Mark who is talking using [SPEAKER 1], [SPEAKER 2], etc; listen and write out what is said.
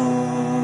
[SPEAKER 1] Oh.